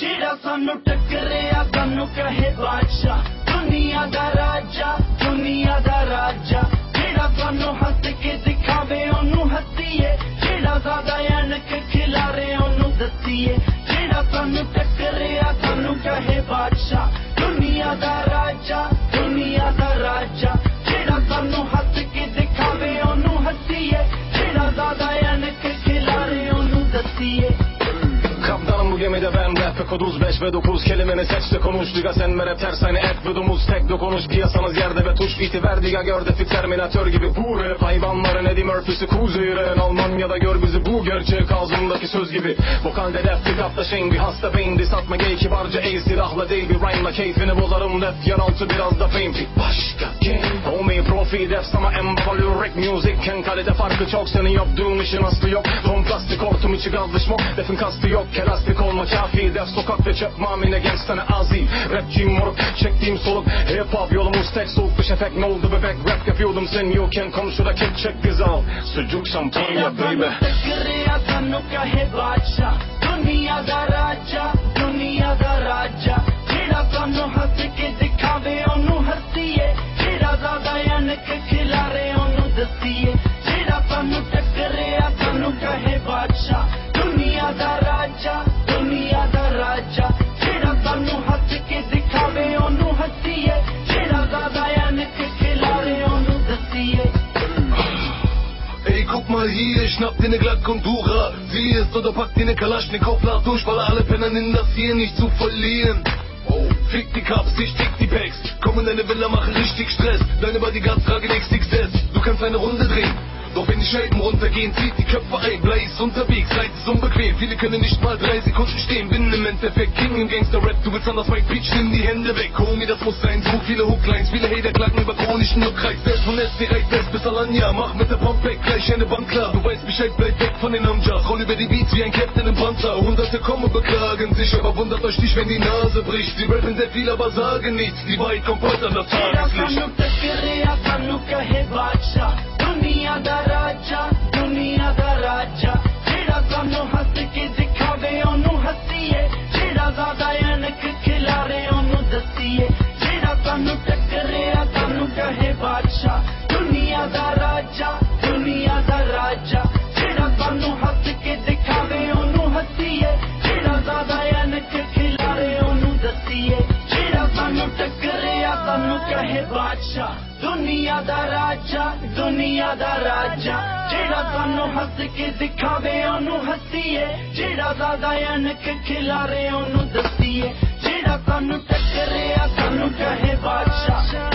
ਜਿਹੜਾ ਸਾਨੂੰ ਟੱਕਰਿਆ ਸਾਨੂੰ ਕਹੇ ਬਾਦਸ਼ਾਹ ਦੁਨੀਆ ਦਾ ਰਾਜਾ ਦੁਨੀਆ ਦਾ ਰਾਜਾ ਜਿਹੜਾ ਸਾਨੂੰ ਹੱਸ ਕੇ ਦਿਖਾਵੇ ਉਹਨੂੰ ਹੱਸੀਏ ਜਿਹੜਾ ਜ਼ਿਆਦਾ ਅਣਖ ਖਿਲਾਰੇ ਉਹਨੂੰ ਦੱਸੀਏ ਜਿਹੜਾ ਸਾਨੂੰ ਟੱਕਰਿਆ ਸਾਨੂੰ ਕਹੇ ਬਾਦਸ਼ਾਹ ਦੁਨੀਆ ਦਾ gemide ben rap ve kod 5 ve 9 kelimeni seç de konuş. Diga sen mere ters aynı et ve domuz tek dokunuş Piyasanız yerde ve tuş iti ver. Diga gör defik terminatör gibi Bu rap hayvanların Eddie Murphy'si Kuzey Ren Almanya'da gör bizi bu gerçek ağzımdaki söz gibi. Vokalde rap kitapta şeyin bir hasta beyindi Satma gay kibarca ey silahla değil bir rhyme'la Keyfini bozarım. Rap yeraltı biraz da fame. Başka game. Homie profi def sana en baba lyric music. Ken kalite farkı çok. Senin yaptığın işin aslı yok. Ton plastik hortum içi gazlı şmok Defin kastı yok. Kelastik olma kafi Ders sokak ve çöp mamine gençtene azi. Rapçiyim moruk çektiğim soluk Hip hop yolumuz tek soğuk bir şefek. Ne oldu bebek? Rap yapıyordum sen yokken Komşuda kek çek güzel. Sucuk şampanya baby. दुनिया का राजा दुनिया का राजा जेड़ा सानू हस के दिखावे ओनू हसीए जेड़ा ज्यादा अनख खिलारे ओनू दसीए guck mal hier, schnapp dir ne Glock und Dura. Sieh es oder pack dir ne Kalaschnikow, lad durch, weil alle Pennern in das hier nicht zu verlieren. Oh, fick die Cups, ich fick die Packs. Komm in deine Villa, mache richtig Stress. Deine Bodyguards tragen XXS. Du kannst eine Runde drehen. Doch wenn die Scheiben runtergehen, zieht die Köpfe ein. Blaze unterwegs, seid es unbequem. Viele können nicht mal drei Sekunden stehen. Bin im Endeffekt King im Gangster-Rap. Du willst anders Mike Peach, nimm die Hände weg. Homie, das muss sein. So viele Hooklines, viele Hater klagen über chronischen Juckreiz. Selbst von SD reicht West bis Alanya. Mach mit der Pump weg, gleich eine Bank klar. Du weißt Bescheid, bleib weg von den Amjas. Roll über die Beats wie ein Captain im Panzer. Hunderte kommen und beklagen sich, aber wundert euch nicht, wenn die Nase bricht. Sie rappen sehr viel, aber sagen nichts. Die Wahrheit kommt heute an das Tageslicht. ہے بادشاہ، دنیا دا راجا دنیا دا راجا جیڑا سانو ہس کے دکھاوے اونوں ہسیے جڑا زیادہ انک کھلارے اونوں دسیے جڑا سانو ٹکرے سانو کہے بادشاہ